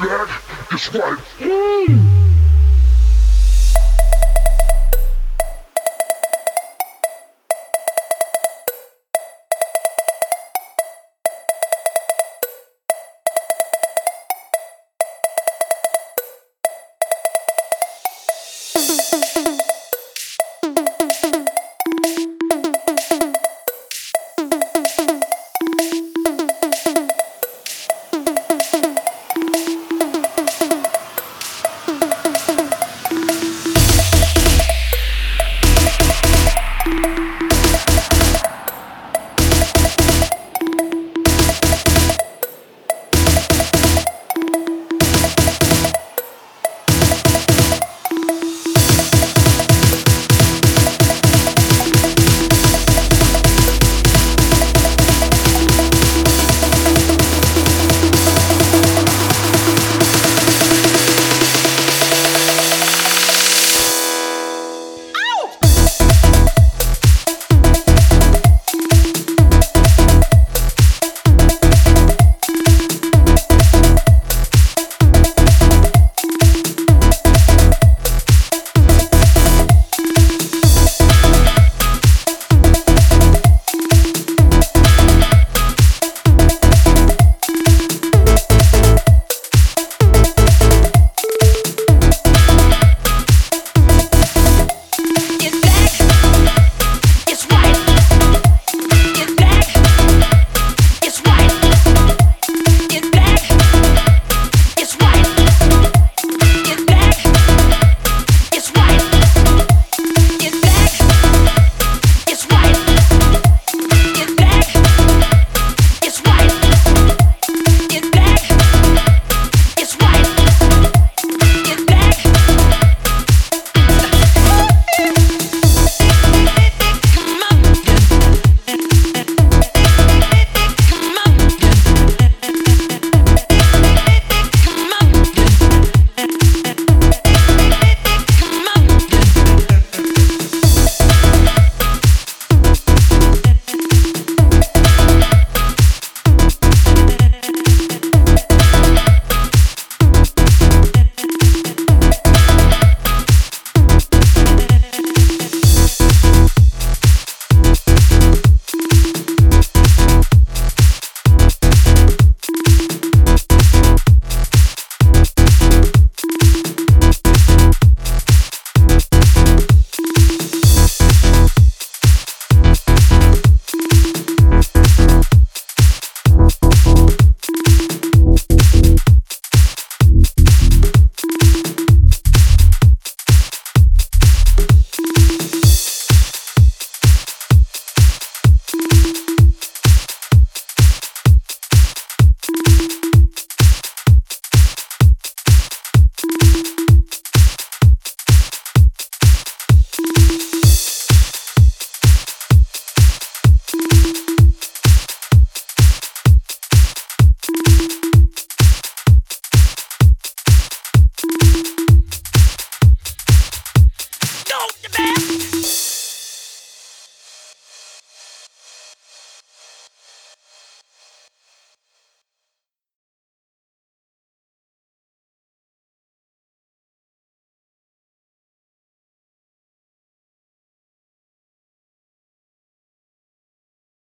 Get back. Guess?